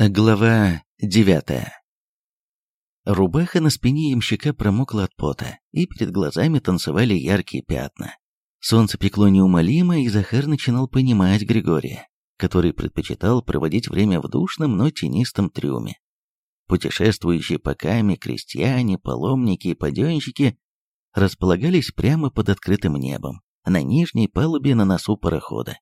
Глава девятая Рубаха на спине ямщика промокла от пота, и перед глазами танцевали яркие пятна. Солнце пекло неумолимо, и Захар начинал понимать Григория, который предпочитал проводить время в душном, но тенистом трюме. Путешествующие по каме крестьяне, паломники и паденщики располагались прямо под открытым небом, на нижней палубе на носу парохода.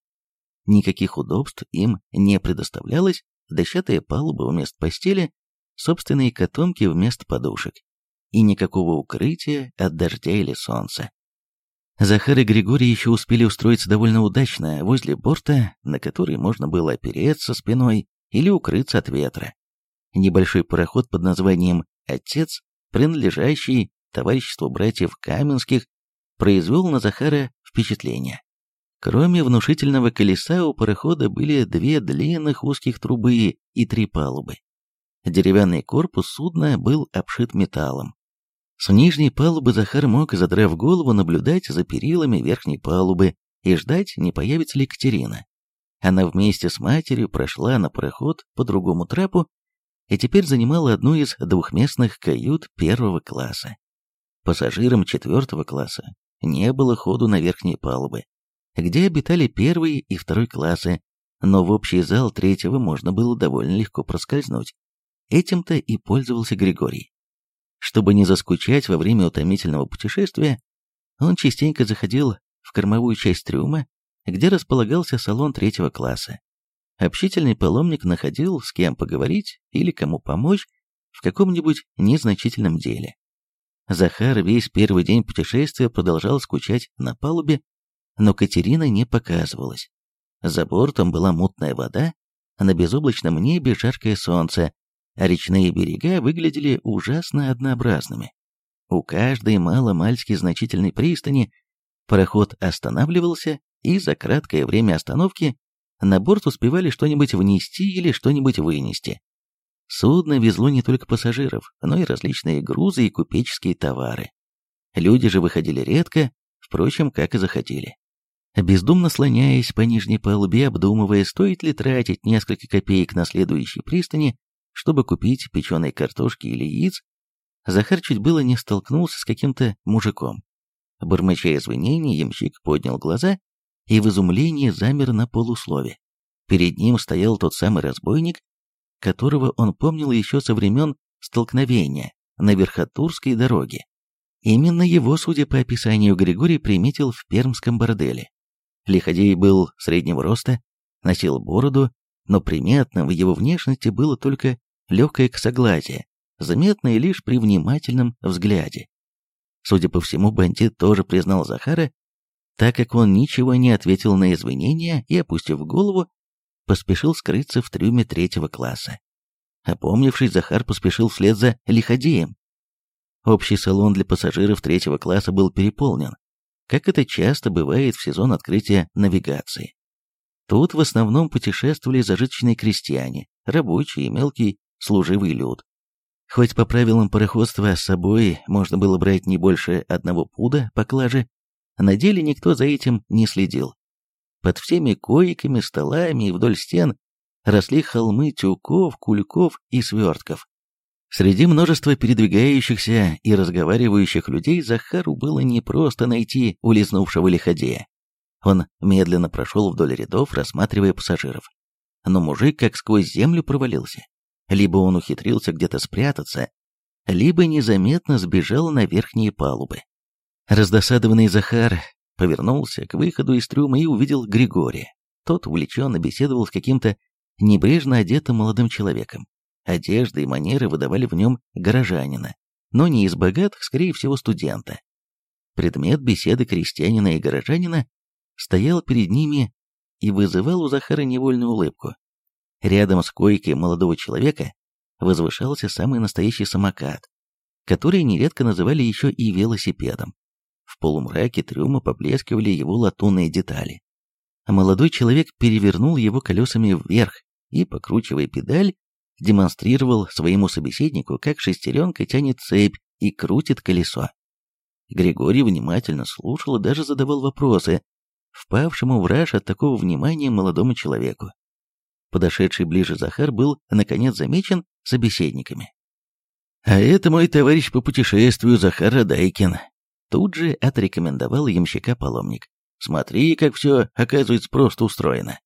Никаких удобств им не предоставлялось, дощатая палуба вместо постели, собственные котомки вместо подушек. И никакого укрытия от дождя или солнца. Захар и Григорий еще успели устроиться довольно удачно возле борта, на который можно было опереться спиной или укрыться от ветра. Небольшой пароход под названием «Отец», принадлежащий товариществу братьев Каменских, произвел на Захара впечатление. Кроме внушительного колеса у парохода были две длинных узких трубы и три палубы. Деревянный корпус судна был обшит металлом. С нижней палубы Захар мог, задрав голову, наблюдать за перилами верхней палубы и ждать, не появится ли Катерина. Она вместе с матерью прошла на пароход по другому трапу и теперь занимала одну из двухместных кают первого класса. Пассажирам четвертого класса не было ходу на верхние палубы, где обитали первый и второй классы, но в общий зал третьего можно было довольно легко проскользнуть. Этим-то и пользовался Григорий. Чтобы не заскучать во время утомительного путешествия, он частенько заходил в кормовую часть трюма, где располагался салон третьего класса. Общительный паломник находил, с кем поговорить или кому помочь в каком-нибудь незначительном деле. Захар весь первый день путешествия продолжал скучать на палубе, но Катерина не показывалась. За бортом была мутная вода, а на безоблачном небе жаркое солнце, а речные берега выглядели ужасно однообразными. У каждой мало-мальски значительной пристани пароход останавливался, и за краткое время остановки на борт успевали что-нибудь внести или что-нибудь вынести. Судно везло не только пассажиров, но и различные грузы и купеческие товары. Люди же выходили редко, впрочем, как и заходили бездумно слоняясь по нижней палубе, обдумывая, стоит ли тратить несколько копеек на следующей пристани, чтобы купить печеной картошки или яиц, Захар чуть было не столкнулся с каким-то мужиком. Бормоча извинений, ямщик поднял глаза и в изумлении замер на полуслове. Перед ним стоял тот самый разбойник, которого он помнил еще со времен столкновения на Верхотурской дороге. Именно его, судя по описанию, Григорий приметил в пермском борделе. Лиходей был среднего роста, носил бороду, но приметным в его внешности было только легкое косоглазие, заметное лишь при внимательном взгляде. Судя по всему, бандит тоже признал Захара, так как он ничего не ответил на извинения и, опустив голову, поспешил скрыться в трюме третьего класса. Опомнившись, Захар поспешил вслед за Лиходеем. Общий салон для пассажиров третьего класса был переполнен как это часто бывает в сезон открытия навигации. Тут в основном путешествовали зажиточные крестьяне, рабочие и мелкий служивый люд. Хоть по правилам пароходства с собой можно было брать не больше одного пуда поклажи, на деле никто за этим не следил. Под всеми койками, столами и вдоль стен росли холмы тюков, кульков и свертков. Среди множества передвигающихся и разговаривающих людей Захару было непросто найти улизнувшего лиходея. Он медленно прошел вдоль рядов, рассматривая пассажиров. Но мужик как сквозь землю провалился. Либо он ухитрился где-то спрятаться, либо незаметно сбежал на верхние палубы. Раздосадованный Захар повернулся к выходу из трюма и увидел Григория. Тот увлеченно беседовал с каким-то небрежно одетым молодым человеком. Одежда и манеры выдавали в нем горожанина, но не из богатых, скорее всего, студента. Предмет беседы крестьянина и горожанина стоял перед ними и вызывал у Захара невольную улыбку. Рядом с койкой молодого человека возвышался самый настоящий самокат, который нередко называли еще и велосипедом. В полумраке трюма поблескивали его латунные детали. Молодой человек перевернул его колесами вверх и, покручивая педаль, демонстрировал своему собеседнику, как шестеренка тянет цепь и крутит колесо. Григорий внимательно слушал и даже задавал вопросы, впавшему в раж от такого внимания молодому человеку. Подошедший ближе Захар был, наконец, замечен собеседниками. «А это мой товарищ по путешествию Захар Радайкин», тут же отрекомендовал ямщика паломник. «Смотри, как все, оказывается, просто устроено».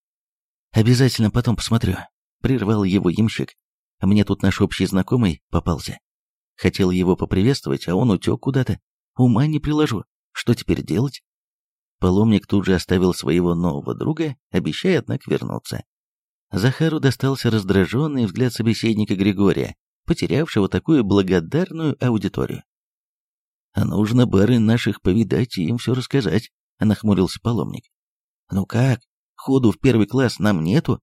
«Обязательно потом посмотрю», — прервал его ямщик. «Мне тут наш общий знакомый попался. Хотел его поприветствовать, а он утек куда-то. Ума не приложу. Что теперь делать?» Паломник тут же оставил своего нового друга, обещая, однако, вернуться. Захару достался раздраженный взгляд собеседника Григория, потерявшего такую благодарную аудиторию. «А нужно бары наших повидать и им все рассказать», — нахмурился паломник. «Ну как, ходу в первый класс нам нету?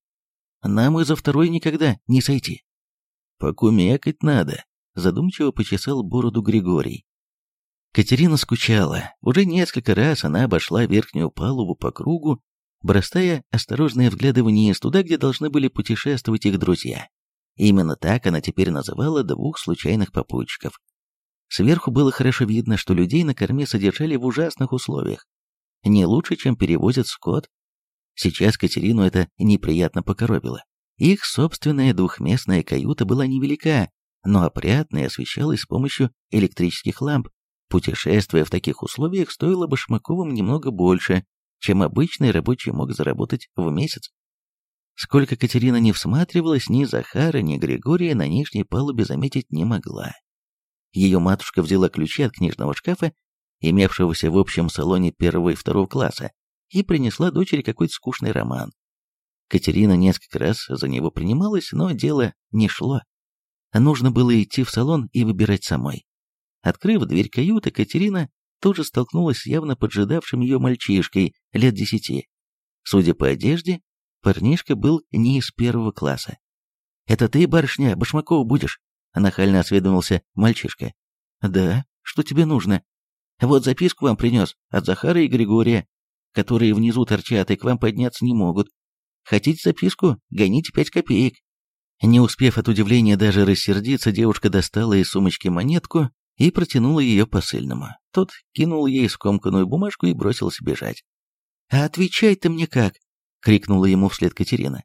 Нам и за второй никогда не сойти». «Покумекать надо», — задумчиво почесал бороду Григорий. Катерина скучала. Уже несколько раз она обошла верхнюю палубу по кругу, бросая осторожные взгляды вниз, туда, где должны были путешествовать их друзья. Именно так она теперь называла двух случайных попутчиков. Сверху было хорошо видно, что людей на корме содержали в ужасных условиях. Не лучше, чем перевозят скот. Сейчас Катерину это неприятно покоробило. Их собственная двухместная каюта была невелика, но опрятная и освещалась с помощью электрических ламп. Путешествие в таких условиях стоило Башмаковым немного больше, чем обычный рабочий мог заработать в месяц. Сколько Катерина не всматривалась, ни Захара, ни Григория на нижней палубе заметить не могла. Ее матушка взяла ключи от книжного шкафа, имевшегося в общем салоне первого и второго класса, и принесла дочери какой-то скучный роман. Катерина несколько раз за него принималась, но дело не шло. Нужно было идти в салон и выбирать самой. Открыв дверь каюты, Катерина тут же столкнулась с явно поджидавшим ее мальчишкой лет десяти. Судя по одежде, парнишка был не из первого класса. «Это ты, барышня, Башмакова будешь?» — нахально осведомился мальчишка. «Да, что тебе нужно?» «Вот записку вам принес от Захара и Григория, которые внизу торчат и к вам подняться не могут. Хотите записку? Гоните пять копеек». Не успев от удивления даже рассердиться, девушка достала из сумочки монетку и протянула ее посыльному. Тот кинул ей скомканную бумажку и бросился бежать. «А отвечай ты мне как?» — крикнула ему вслед Катерина.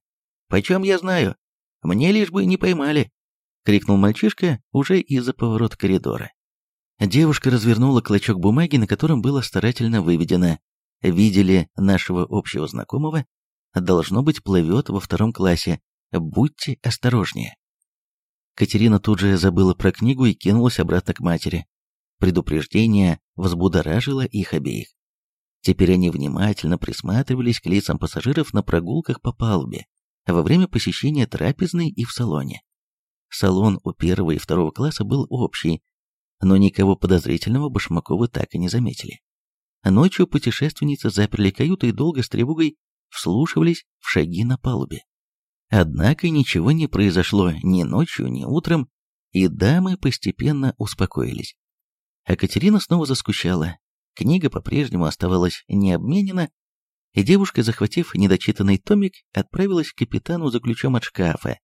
«Почем я знаю? Мне лишь бы не поймали!» — крикнул мальчишка уже из-за поворота коридора. Девушка развернула клочок бумаги, на котором было старательно выведено «Видели нашего общего знакомого? Должно быть, плывет во втором классе. Будьте осторожнее». Катерина тут же забыла про книгу и кинулась обратно к матери. Предупреждение взбудоражило их обеих. Теперь они внимательно присматривались к лицам пассажиров на прогулках по палубе, во время посещения трапезной и в салоне. Салон у первого и второго класса был общий, но никого подозрительного Башмаковы так и не заметили. Ночью путешественницы заперли каюту и долго с тревогой вслушивались в шаги на палубе. Однако ничего не произошло ни ночью, ни утром, и дамы постепенно успокоились. А Катерина снова заскучала. Книга по-прежнему оставалась необменена, и девушка, захватив недочитанный томик, отправилась к капитану за ключом от шкафа.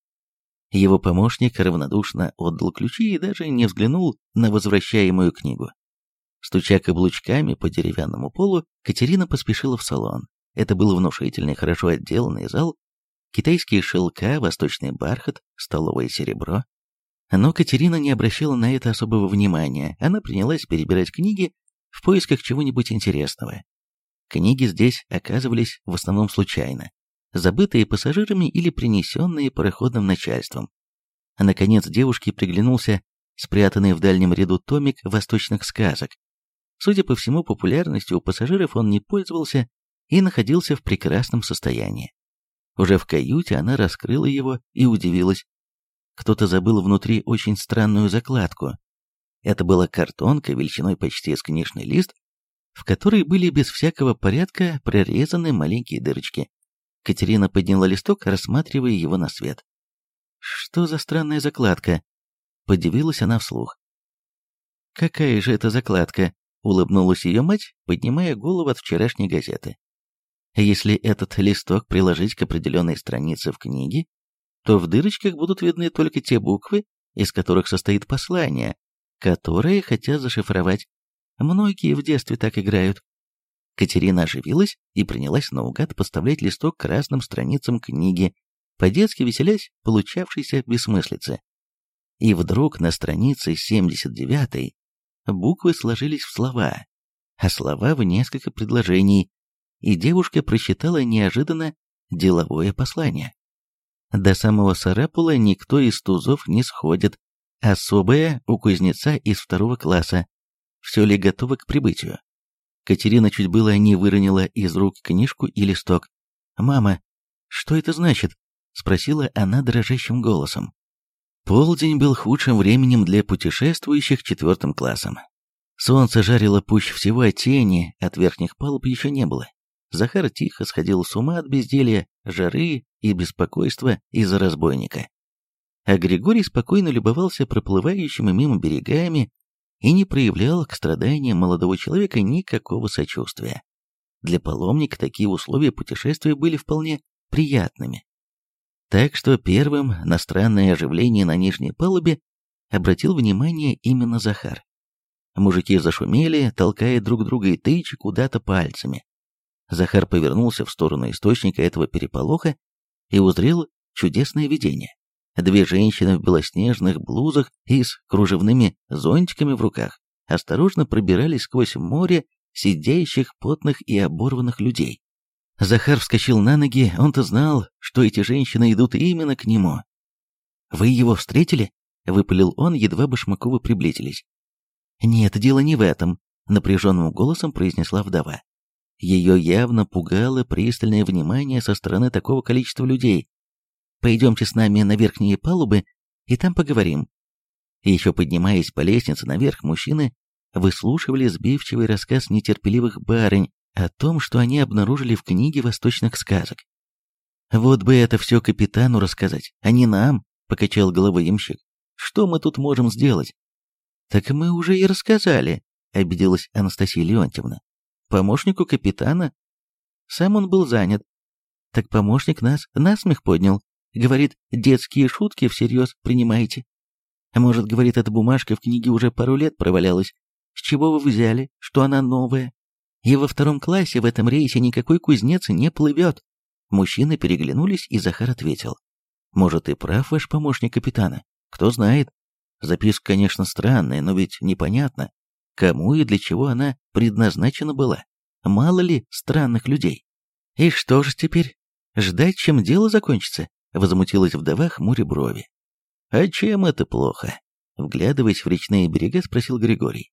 Его помощник равнодушно отдал ключи и даже не взглянул на возвращаемую книгу. Стуча каблучками по деревянному полу, Катерина поспешила в салон. Это был внушительный, хорошо отделанный зал, китайские шелка, восточный бархат, столовое серебро. Но Катерина не обращала на это особого внимания, она принялась перебирать книги в поисках чего-нибудь интересного. Книги здесь оказывались в основном случайно, забытые пассажирами или принесенные пароходным начальством. А наконец девушке приглянулся спрятанный в дальнем ряду томик восточных сказок. Судя по всему, популярностью у пассажиров он не пользовался и находился в прекрасном состоянии. Уже в каюте она раскрыла его и удивилась. Кто-то забыл внутри очень странную закладку. Это была картонка величиной почти с книжный лист, в которой были без всякого порядка прорезаны маленькие дырочки. Катерина подняла листок, рассматривая его на свет. «Что за странная закладка?» — подивилась она вслух. «Какая же это закладка?» — улыбнулась ее мать, поднимая голову от вчерашней газеты. Если этот листок приложить к определенной странице в книге, то в дырочках будут видны только те буквы, из которых состоит послание, которые хотят зашифровать. Многие в детстве так играют. Катерина оживилась и принялась наугад поставлять листок к разным страницам книги, по-детски веселясь получавшейся бессмыслице. И вдруг на странице 79 буквы сложились в слова, а слова в несколько предложений, и девушка прочитала неожиданно деловое послание. До самого Сарапула никто из тузов не сходит, особое у кузнеца из второго класса. Все ли готово к прибытию? Катерина чуть было не выронила из рук книжку и листок. «Мама, что это значит?» — спросила она дрожащим голосом. Полдень был худшим временем для путешествующих четвертым классом. Солнце жарило пуще всего, а тени от верхних палуб еще не было. Захар тихо сходил с ума от безделья, жары и беспокойства из-за разбойника. А Григорий спокойно любовался проплывающими мимо берегами и не проявлял к страданиям молодого человека никакого сочувствия. Для паломника такие условия путешествия были вполне приятными. Так что первым на странное оживление на нижней палубе обратил внимание именно Захар. Мужики зашумели, толкая друг друга и тыча куда-то пальцами. Захар повернулся в сторону источника этого переполоха и узрел чудесное видение. Две женщины в белоснежных блузах и с кружевными зонтиками в руках осторожно пробирались сквозь море сидящих, потных и оборванных людей. Захар вскочил на ноги, он-то знал, что эти женщины идут именно к нему. «Вы его встретили?» — выпалил он, едва Башмаковы приблизились. «Нет, дело не в этом», — напряженным голосом произнесла вдова. Ее явно пугало пристальное внимание со стороны такого количества людей. «Пойдемте с нами на верхние палубы, и там поговорим». Еще поднимаясь по лестнице наверх, мужчины выслушивали сбивчивый рассказ нетерпеливых барынь о том, что они обнаружили в книге восточных сказок. «Вот бы это все капитану рассказать, а не нам», — покачал головой ямщик. «Что мы тут можем сделать?» «Так мы уже и рассказали», — обиделась Анастасия Леонтьевна помощнику капитана. Сам он был занят. Так помощник нас насмех поднял. Говорит, детские шутки всерьез принимаете. А может, говорит, эта бумажка в книге уже пару лет провалялась. С чего вы взяли, что она новая? И во втором классе в этом рейсе никакой кузнец не плывет. Мужчины переглянулись, и Захар ответил. Может, и прав ваш помощник капитана. Кто знает. Записка, конечно, странная, но ведь непонятно, кому и для чего она предназначена была. Мало ли странных людей. И что же теперь? Ждать, чем дело закончится? Возмутилась вдова хмуря брови. А чем это плохо? Вглядываясь в речные берега, спросил Григорий.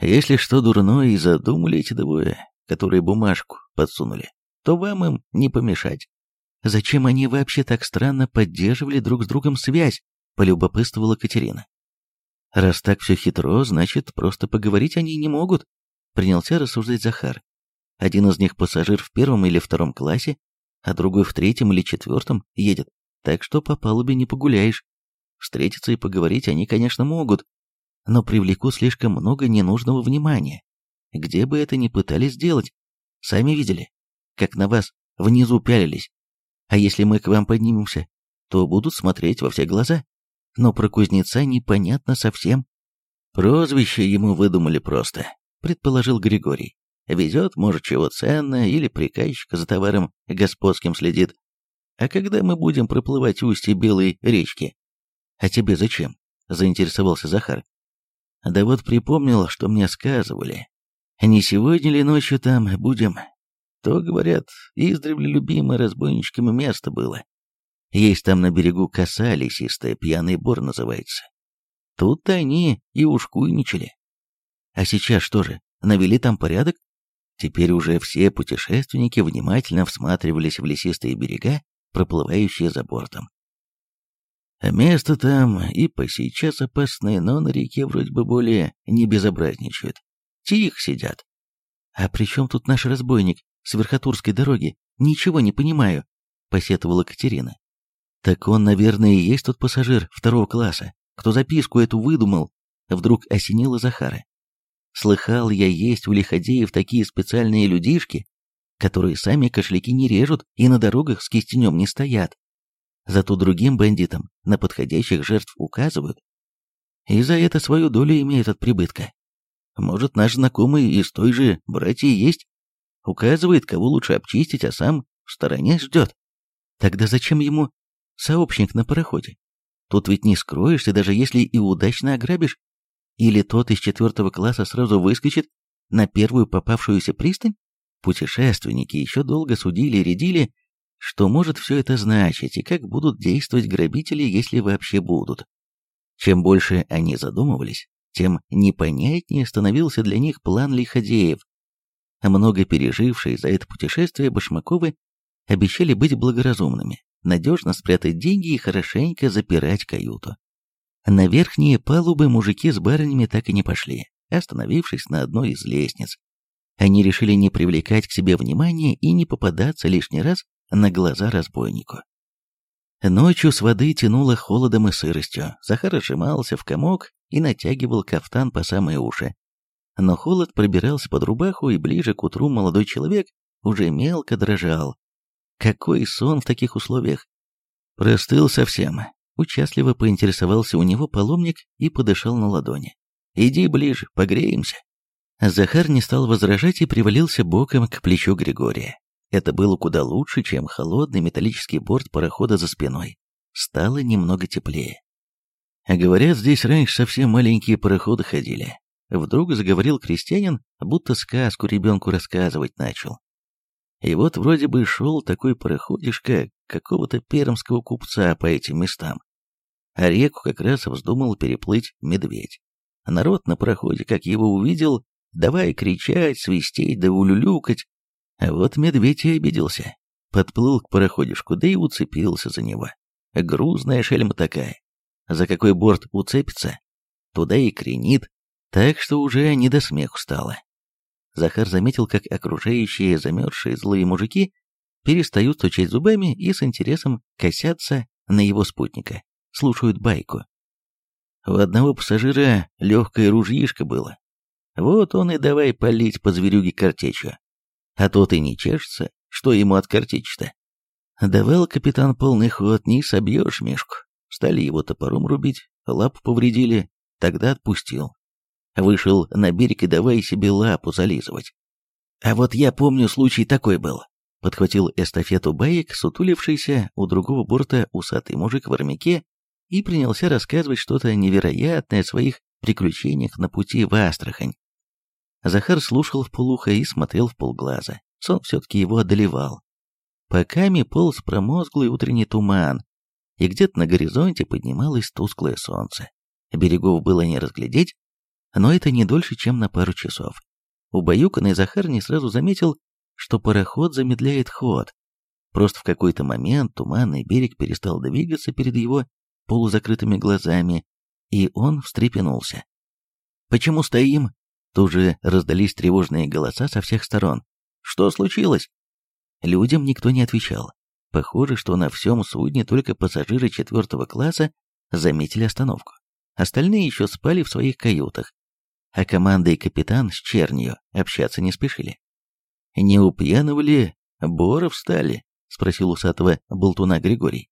Если что дурное и задумали эти двое, которые бумажку подсунули, то вам им не помешать. Зачем они вообще так странно поддерживали друг с другом связь? Полюбопытствовала Катерина. Раз так все хитро, значит, просто поговорить они не могут, принялся рассуждать Захар. Один из них пассажир в первом или втором классе, а другой в третьем или четвертом едет, так что по палубе не погуляешь. Встретиться и поговорить они, конечно, могут, но привлеку слишком много ненужного внимания. Где бы это ни пытались сделать, сами видели, как на вас внизу пялились. А если мы к вам поднимемся, то будут смотреть во все глаза но про кузнеца непонятно совсем. Прозвище ему выдумали просто, предположил Григорий. Везет, может, чего ценное, или приказчик за товаром господским следит. А когда мы будем проплывать устье Белой речки? А тебе зачем? Заинтересовался Захар. Да вот припомнил, что мне сказывали. Не сегодня ли ночью там будем? То, говорят, издревле любимое разбойничками место было. Есть там на берегу коса лесистая, пьяный бор называется. Тут-то они и ушкуйничали. А сейчас что же, навели там порядок? Теперь уже все путешественники внимательно всматривались в лесистые берега, проплывающие за бортом. Место там и по сейчас опасное, но на реке вроде бы более не безобразничают. Тихо сидят. А при чем тут наш разбойник с Верхотурской дороги? Ничего не понимаю, посетовала Катерина. Так он, наверное, и есть тот пассажир второго класса, кто записку эту выдумал, вдруг осенило Захара. Слыхал я, есть у лиходеев такие специальные людишки, которые сами кошельки не режут и на дорогах с кистенем не стоят. Зато другим бандитам на подходящих жертв указывают. И за это свою долю имеют от прибытка. Может, наш знакомый из той же братьи есть? Указывает, кого лучше обчистить, а сам в стороне ждет. Тогда зачем ему сообщник на пароходе. Тут ведь не скроешься, даже если и удачно ограбишь. Или тот из четвертого класса сразу выскочит на первую попавшуюся пристань? Путешественники еще долго судили и рядили, что может все это значить и как будут действовать грабители, если вообще будут. Чем больше они задумывались, тем непонятнее становился для них план лиходеев. Много пережившие за это путешествие Башмаковы обещали быть благоразумными, надежно спрятать деньги и хорошенько запирать каюту. На верхние палубы мужики с барынями так и не пошли, остановившись на одной из лестниц. Они решили не привлекать к себе внимания и не попадаться лишний раз на глаза разбойнику. Ночью с воды тянуло холодом и сыростью. Захар сжимался в комок и натягивал кафтан по самые уши. Но холод пробирался под рубаху, и ближе к утру молодой человек уже мелко дрожал. Какой сон в таких условиях? Простыл совсем. Участливо поинтересовался у него паломник и подышал на ладони. «Иди ближе, погреемся». Захар не стал возражать и привалился боком к плечу Григория. Это было куда лучше, чем холодный металлический борт парохода за спиной. Стало немного теплее. А говорят, здесь раньше совсем маленькие пароходы ходили. Вдруг заговорил крестьянин, будто сказку ребенку рассказывать начал. И вот вроде бы шел такой пароходишка какого-то пермского купца по этим местам. А реку как раз вздумал переплыть медведь. Народ на пароходе, как его увидел, давай кричать, свистеть да улюлюкать. Вот медведь и обиделся. Подплыл к пароходишку, да и уцепился за него. Грузная шельма такая. За какой борт уцепится, туда и кренит, так что уже не до смеху стало. Захар заметил, как окружающие замерзшие злые мужики перестают стучать зубами и с интересом косятся на его спутника, слушают байку. У одного пассажира легкое ружьишко было. Вот он и давай палить по зверюге картечью. А тот и не чешется, что ему от картечи-то. Давал капитан полный ход, не собьешь мешку. Стали его топором рубить, лапу повредили, тогда отпустил. Вышел на берег и давай себе лапу зализывать. А вот я помню, случай такой был. Подхватил эстафету баек, сутулившийся у другого борта усатый мужик в армяке и принялся рассказывать что-то невероятное о своих приключениях на пути в Астрахань. Захар слушал в полухо и смотрел в полглаза. Сон все-таки его одолевал. Поками полз промозглый утренний туман, и где-то на горизонте поднималось тусклое солнце. Берегов было не разглядеть, но это не дольше, чем на пару часов. Убаюканный Захар не сразу заметил, что пароход замедляет ход. Просто в какой-то момент туманный берег перестал двигаться перед его полузакрытыми глазами, и он встрепенулся. «Почему стоим?» Тут же раздались тревожные голоса со всех сторон. «Что случилось?» Людям никто не отвечал. Похоже, что на всем судне только пассажиры четвертого класса заметили остановку. Остальные еще спали в своих каютах, а команда и капитан с чернью общаться не спешили. «Не у Боров стали?» — спросил усатого болтуна Григорий.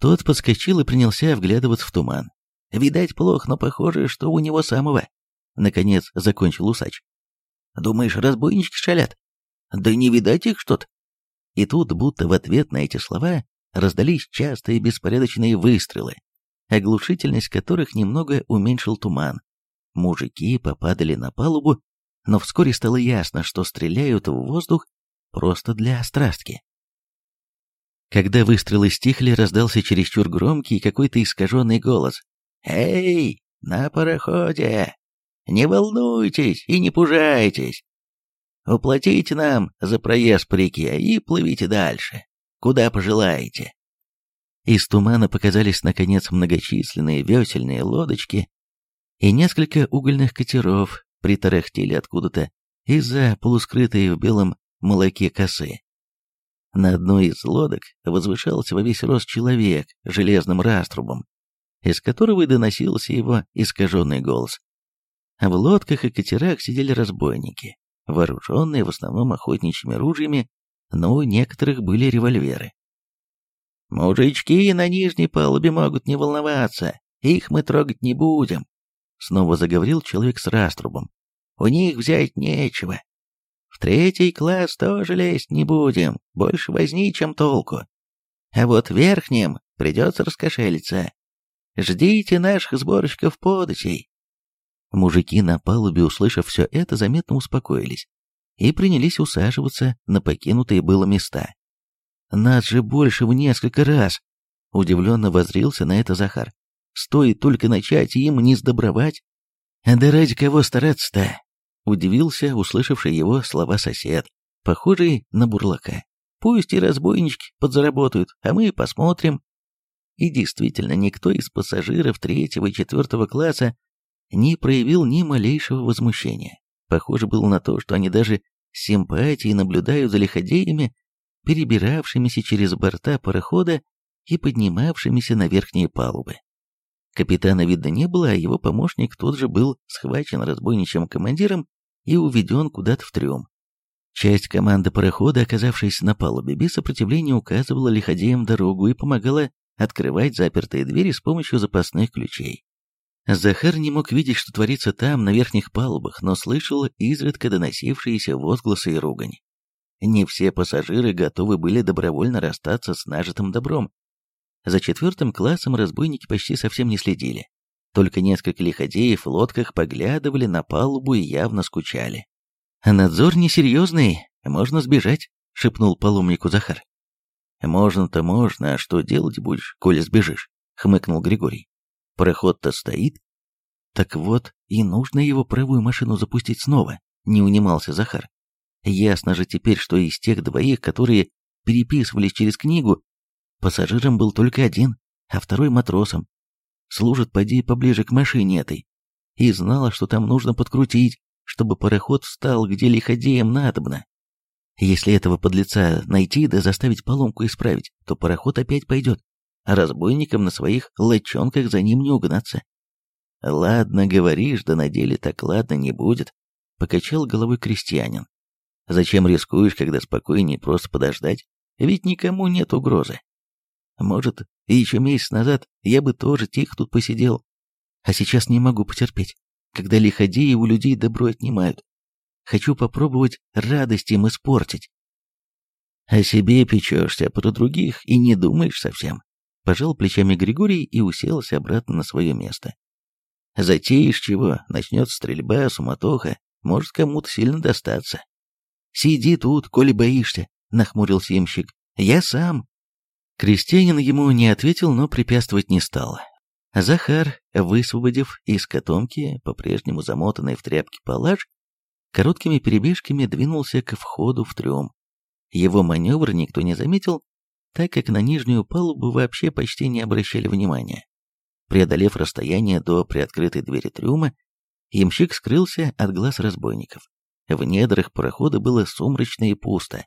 Тот подскочил и принялся вглядываться в туман. «Видать, плохо, но похоже, что у него самого». Наконец закончил усач. «Думаешь, разбойнички шалят?» «Да не видать их что-то». И тут, будто в ответ на эти слова, раздались частые беспорядочные выстрелы, оглушительность которых немного уменьшил туман. Мужики попадали на палубу, но вскоре стало ясно, что стреляют в воздух просто для острастки. Когда выстрелы стихли, раздался чересчур громкий какой-то искаженный голос. «Эй, на пароходе! Не волнуйтесь и не пужайтесь! Уплатите нам за проезд по реке и плывите дальше, куда пожелаете». Из тумана показались, наконец, многочисленные весельные лодочки, и несколько угольных катеров притарахтели откуда-то из-за полускрытой в белом молоке косы. На одной из лодок возвышался во весь рост человек железным раструбом, из которого и доносился его искаженный голос. В лодках и катерах сидели разбойники, вооруженные в основном охотничьими ружьями, но у некоторых были револьверы. «Мужички на нижней палубе могут не волноваться, их мы трогать не будем», снова заговорил человек с раструбом. «У них взять нечего. В третий класс тоже лезть не будем, больше возни, чем толку. А вот верхним придется раскошелиться. Ждите наших сборщиков подачей. Мужики на палубе, услышав все это, заметно успокоились и принялись усаживаться на покинутые было места. Нас же больше в несколько раз. Удивленно возрился на это Захар. Стоит только начать им не сдобровать. Да ради кого стараться-то? Удивился, услышавший его слова сосед, похожий на бурлака. Пусть и разбойнички подзаработают, а мы посмотрим. И действительно, никто из пассажиров третьего и четвертого класса не проявил ни малейшего возмущения. Похоже было на то, что они даже с симпатией наблюдают за лиходеями, перебиравшимися через борта парохода и поднимавшимися на верхние палубы. Капитана видно не было, а его помощник тот же был схвачен разбойничьим командиром и уведен куда-то в трюм. Часть команды парохода, оказавшись на палубе, без сопротивления указывала лиходеям дорогу и помогала открывать запертые двери с помощью запасных ключей. Захар не мог видеть, что творится там, на верхних палубах, но слышал изредка доносившиеся возгласы и ругань. Не все пассажиры готовы были добровольно расстаться с нажитым добром. За четвертым классом разбойники почти совсем не следили. Только несколько лиходеев в лодках поглядывали на палубу и явно скучали. «Надзор несерьезный, можно сбежать», — шепнул паломнику Захар. «Можно-то можно, а что делать будешь, коли сбежишь?» — хмыкнул Григорий. «Пароход-то стоит». «Так вот, и нужно его правую машину запустить снова», — не унимался Захар. «Ясно же теперь, что из тех двоих, которые переписывались через книгу, пассажиром был только один, а второй матросом. Служит, поди, поближе к машине этой. И знала, что там нужно подкрутить, чтобы пароход встал, где лиходеям надобно. Если этого подлеца найти да заставить поломку исправить, то пароход опять пойдет, разбойникам на своих лочонках за ним не угнаться. «Ладно, говоришь, да на деле так ладно не будет», — покачал головой крестьянин. «Зачем рискуешь, когда спокойнее просто подождать? Ведь никому нет угрозы. Может, еще месяц назад я бы тоже тихо тут посидел, а сейчас не могу потерпеть когда лиходеи у людей добро отнимают. Хочу попробовать радость им испортить. О себе печешься, а про других и не думаешь совсем. Пожал плечами Григорий и уселся обратно на свое место. Затеешь чего, начнется стрельба, суматоха, может кому-то сильно достаться. Сиди тут, коли боишься, нахмурился ямщик. Я сам. Крестьянин ему не ответил, но препятствовать не стал. Захар, высвободив из котомки, по-прежнему замотанный в тряпки палаш, короткими перебежками двинулся к входу в трюм. Его маневр никто не заметил, так как на нижнюю палубу вообще почти не обращали внимания. Преодолев расстояние до приоткрытой двери трюма, ямщик скрылся от глаз разбойников. В недрах парохода было сумрачно и пусто.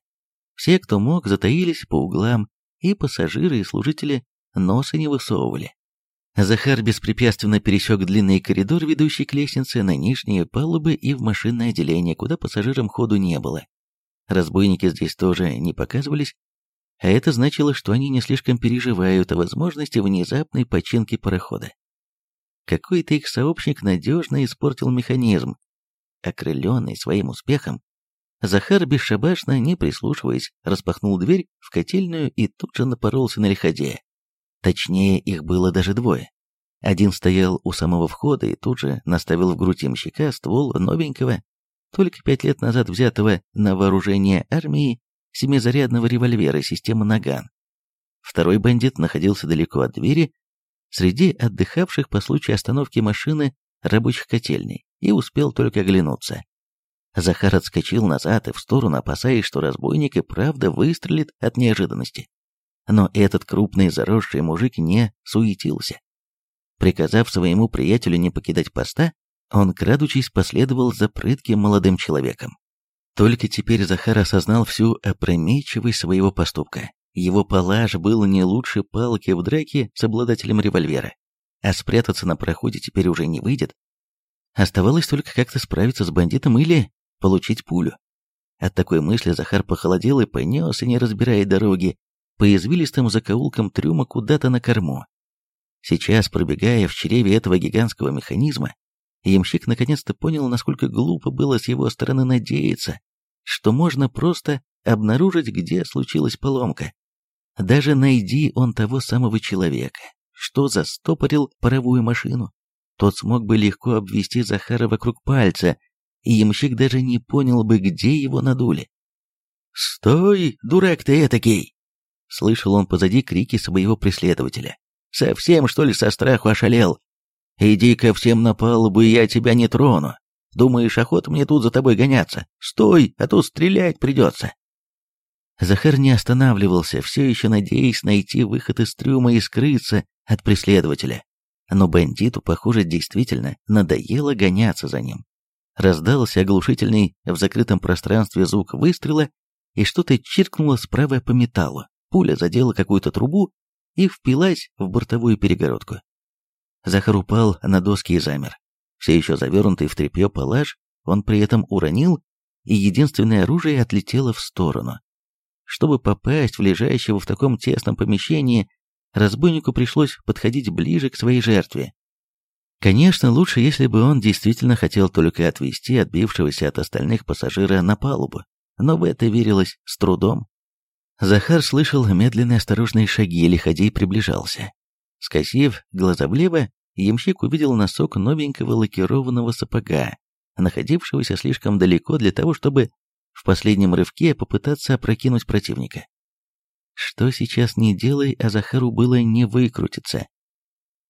Все, кто мог, затаились по углам, и пассажиры и служители носа не высовывали. Захар беспрепятственно пересек длинный коридор, ведущий к лестнице, на нижние палубы и в машинное отделение, куда пассажирам ходу не было. Разбойники здесь тоже не показывались, а это значило, что они не слишком переживают о возможности внезапной починки парохода. Какой-то их сообщник надежно испортил механизм. Окрыленный своим успехом, Захар бесшабашно, не прислушиваясь, распахнул дверь в котельную и тут же напоролся на лиходея. Точнее, их было даже двое. Один стоял у самого входа и тут же наставил в грудь имщика ствол новенького, только пять лет назад взятого на вооружение армии семизарядного револьвера системы «Наган». Второй бандит находился далеко от двери, среди отдыхавших по случаю остановки машины рабочих котельной, и успел только оглянуться. Захар отскочил назад и в сторону, опасаясь, что разбойник и правда выстрелит от неожиданности. Но этот крупный заросший мужик не суетился. Приказав своему приятелю не покидать поста, он, крадучись, последовал за прытким молодым человеком. Только теперь Захар осознал всю опрометчивость своего поступка. Его палаш был не лучше палки в драке с обладателем револьвера, а спрятаться на проходе теперь уже не выйдет. Оставалось только как-то справиться с бандитом или получить пулю. От такой мысли Захар похолодел и понес, не разбирая дороги, по извилистым закоулкам трюма куда-то на корму. Сейчас, пробегая в чреве этого гигантского механизма, ямщик наконец-то понял, насколько глупо было с его стороны надеяться, что можно просто обнаружить, где случилась поломка. Даже найди он того самого человека, что застопорил паровую машину, тот смог бы легко обвести Захара вокруг пальца, и ямщик даже не понял бы, где его надули. «Стой, дурак ты этакий!» Слышал он позади крики своего преследователя. «Совсем, что ли, со страху ошалел? Иди ко всем на палубу, я тебя не трону. Думаешь, охота мне тут за тобой гоняться? Стой, а то стрелять придется!» Захар не останавливался, все еще надеясь найти выход из трюма и скрыться от преследователя. Но бандиту, похоже, действительно надоело гоняться за ним. Раздался оглушительный в закрытом пространстве звук выстрела, и что-то чиркнуло справа по металлу. Пуля задела какую-то трубу и впилась в бортовую перегородку. Захар упал на доски и замер. Все еще завернутый в тряпье палаш, он при этом уронил, и единственное оружие отлетело в сторону. Чтобы попасть в лежащего в таком тесном помещении разбойнику пришлось подходить ближе к своей жертве. Конечно, лучше, если бы он действительно хотел только отвезти отбившегося от остальных пассажира на палубу, но в это верилось с трудом. Захар слышал медленные осторожные шаги, лиходей приближался. Скосив глаза влево, ямщик увидел носок новенького лакированного сапога, находившегося слишком далеко для того, чтобы в последнем рывке попытаться опрокинуть противника. Что сейчас не делай, а Захару было не выкрутиться.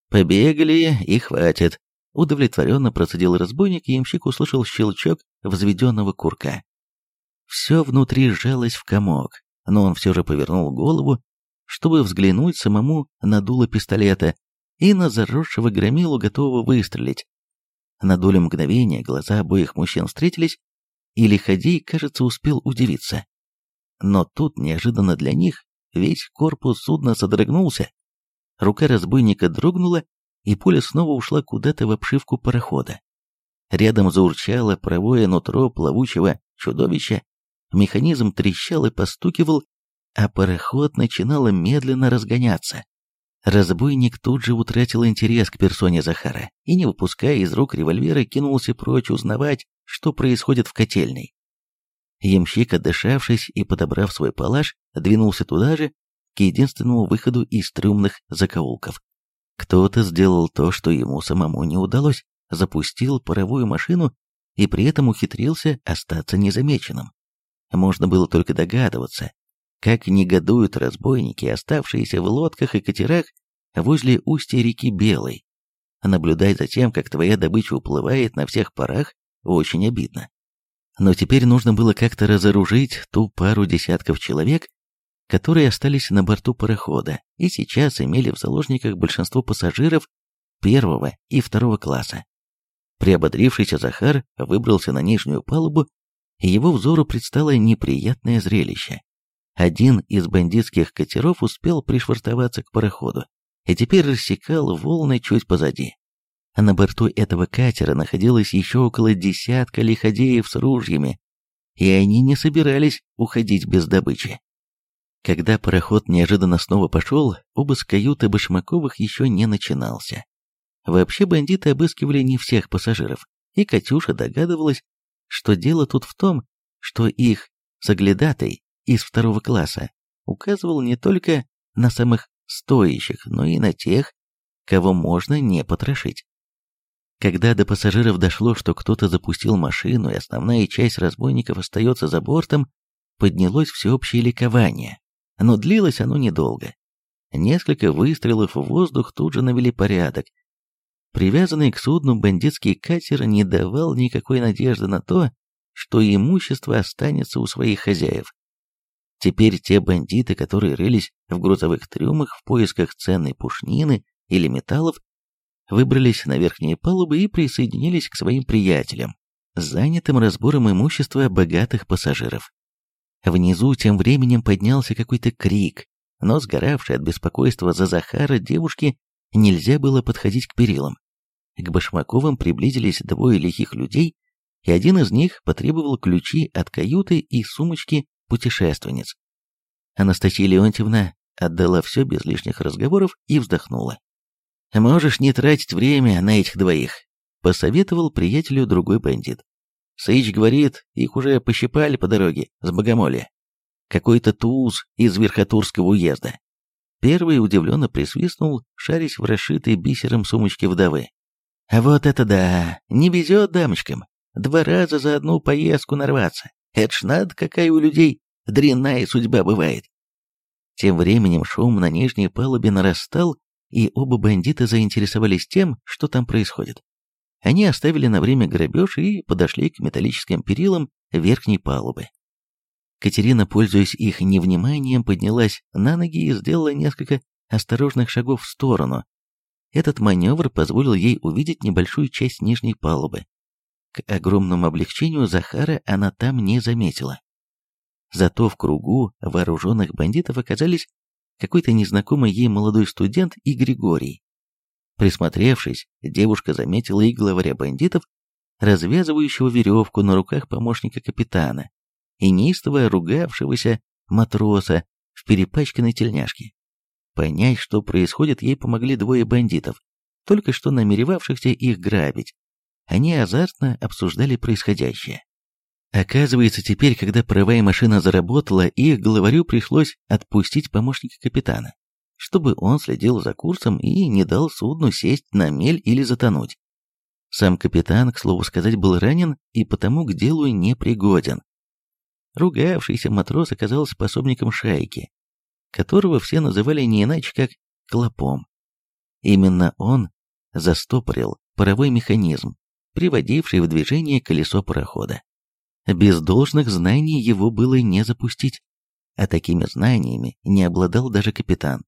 «Побегали, и хватит», — удовлетворенно процедил разбойник, и ямщик услышал щелчок взведенного курка. Все внутри сжалось в комок, но он все же повернул голову, чтобы взглянуть самому на дуло пистолета и на заросшего громилу, готового выстрелить. На долю мгновения глаза обоих мужчин встретились, и Лиходей, кажется, успел удивиться. Но тут, неожиданно для них, Весь корпус судна содрогнулся. Рука разбойника дрогнула, и пуля снова ушла куда-то в обшивку парохода. Рядом заурчало правое нутро плавучего чудовища, механизм трещал и постукивал, а пароход начинало медленно разгоняться. Разбойник тут же утратил интерес к персоне Захара и, не выпуская из рук револьвера, кинулся прочь узнавать, что происходит в котельной. Ямщик, отдышавшись и подобрав свой палаш, двинулся туда же, к единственному выходу из трюмных закоулков. Кто-то сделал то, что ему самому не удалось, запустил паровую машину и при этом ухитрился остаться незамеченным. Можно было только догадываться, как негодуют разбойники, оставшиеся в лодках и катерах возле устья реки Белой. Наблюдать за тем, как твоя добыча уплывает на всех парах, очень обидно. Но теперь нужно было как-то разоружить ту пару десятков человек, которые остались на борту парохода и сейчас имели в заложниках большинство пассажиров первого и второго класса. Приободрившийся Захар выбрался на нижнюю палубу, и его взору предстало неприятное зрелище. Один из бандитских катеров успел пришвартоваться к пароходу и теперь рассекал волны чуть позади. На борту этого катера находилось еще около десятка лиходеев с ружьями, и они не собирались уходить без добычи. Когда пароход неожиданно снова пошел, обыск каюты Башмаковых еще не начинался. Вообще бандиты обыскивали не всех пассажиров, и Катюша догадывалась, что дело тут в том, что их соглядатый из второго класса указывал не только на самых стоящих, но и на тех, кого можно не потрошить. Когда до пассажиров дошло, что кто-то запустил машину и основная часть разбойников остается за бортом, поднялось всеобщее ликование. Но длилось оно недолго. Несколько выстрелов в воздух тут же навели порядок. Привязанный к судну бандитский катер не давал никакой надежды на то, что имущество останется у своих хозяев. Теперь те бандиты, которые рылись в грузовых трюмах в поисках ценной пушнины или металлов, выбрались на верхние палубы и присоединились к своим приятелям, занятым разбором имущества богатых пассажиров. Внизу тем временем поднялся какой-то крик, но сгоравшей от беспокойства за Захара девушке нельзя было подходить к перилам. К Башмаковым приблизились двое лихих людей, и один из них потребовал ключи от каюты и сумочки путешественниц. Анастасия Леонтьевна отдала все без лишних разговоров и вздохнула. «Можешь не тратить время на этих двоих», — посоветовал приятелю другой бандит. Сыч говорит, их уже пощипали по дороге с богомолья. какой-то туз из Верхотурского уезда. Первый удивленно присвистнул, шарясь в расшитой бисером сумочке вдовы. «А вот это да! Не везет дамочкам! Два раза за одну поездку нарваться! Это ж надо, какая у людей дрянная судьба бывает!» Тем временем шум на нижней палубе нарастал, и оба бандита заинтересовались тем, что там происходит. Они оставили на время грабеж и подошли к металлическим перилам верхней палубы. Катерина, пользуясь их невниманием, поднялась на ноги и сделала несколько осторожных шагов в сторону. Этот маневр позволил ей увидеть небольшую часть нижней палубы. К огромному облегчению Захара она там не заметила. Зато в кругу вооруженных бандитов оказались какой-то незнакомый ей молодой студент и Григорий. Присмотревшись, девушка заметила и главаря бандитов, развязывающего веревку на руках помощника капитана, и неистово ругавшегося матроса в перепачканной тельняшке. Понять, что происходит, ей помогли двое бандитов, только что намеревавшихся их грабить. Они азартно обсуждали происходящее. Оказывается, теперь, когда паровая машина заработала, их главарю пришлось отпустить помощника капитана, чтобы он следил за курсом и не дал судну сесть на мель или затонуть. Сам капитан, к слову сказать, был ранен и потому к делу не пригоден. Ругавшийся матрос оказался способником шайки, которого все называли не иначе как «клопом». Именно он застопорил паровой механизм, приводивший в движение колесо парохода. Без должных знаний его было не запустить, а такими знаниями не обладал даже капитан.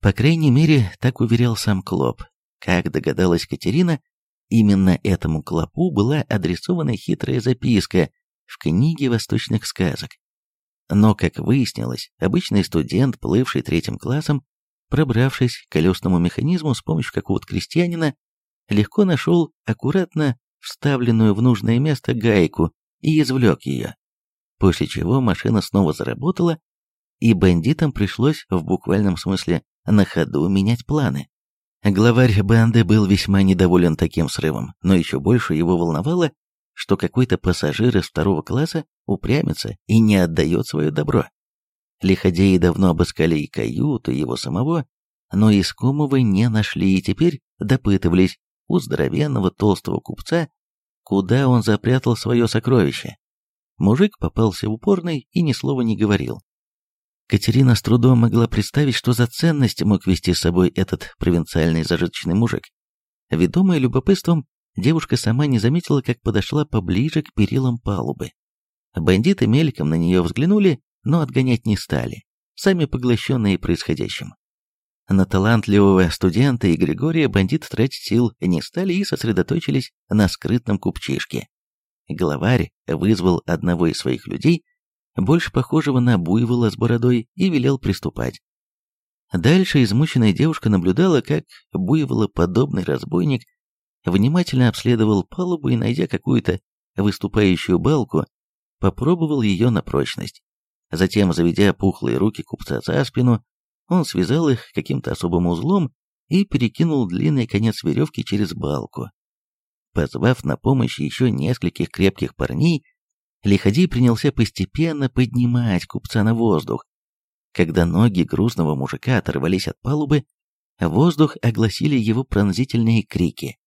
По крайней мере, так уверял сам Клоп. Как догадалась Катерина, именно этому Клопу была адресована хитрая записка в книге восточных сказок. Но, как выяснилось, обычный студент, плывший третьим классом, пробравшись к колесному механизму с помощью какого-то крестьянина, легко нашел аккуратно вставленную в нужное место гайку и извлек ее. После чего машина снова заработала, и бандитам пришлось в буквальном смысле на ходу менять планы. Главарь банды был весьма недоволен таким срывом, но еще больше его волновало, что какой-то пассажир из второго класса упрямится и не отдает свое добро. Лиходеи давно обыскали и каюту его самого, но искомого не нашли и теперь допытывались у здоровенного толстого купца, куда он запрятал свое сокровище. Мужик попался упорный и ни слова не говорил. Катерина с трудом могла представить, что за ценности мог вести с собой этот провинциальный зажиточный мужик. Ведомая любопытством, девушка сама не заметила, как подошла поближе к перилам палубы. Бандиты мельком на нее взглянули, но отгонять не стали, сами поглощенные происходящим. На талантливого студента и Григория бандиты тратить сил не стали и сосредоточились на скрытном купчишке. Главарь вызвал одного из своих людей, больше похожего на буйвола с бородой, и велел приступать. Дальше измученная девушка наблюдала, как буйволоподобный разбойник внимательно обследовал палубу и, найдя какую-то выступающую балку, попробовал ее на прочность. Затем, заведя пухлые руки купца за спину, он связал их каким-то особым узлом и перекинул длинный конец веревки через балку. Позвав на помощь еще нескольких крепких парней, Лиходей принялся постепенно поднимать купца на воздух. Когда ноги грустного мужика оторвались от палубы, воздух огласили его пронзительные крики.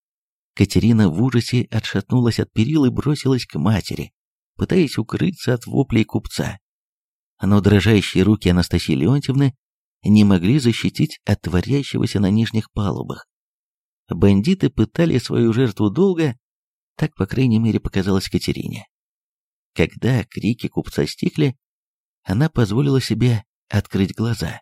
Катерина в ужасе отшатнулась от перил и бросилась к матери, пытаясь укрыться от воплей купца. Но дрожащие руки Анастасии Леонтьевны не могли защитить от творящегося на нижних палубах. Бандиты пытали свою жертву долго, так, по крайней мере, показалось Катерине. Когда крики купца стихли, она позволила себе открыть глаза.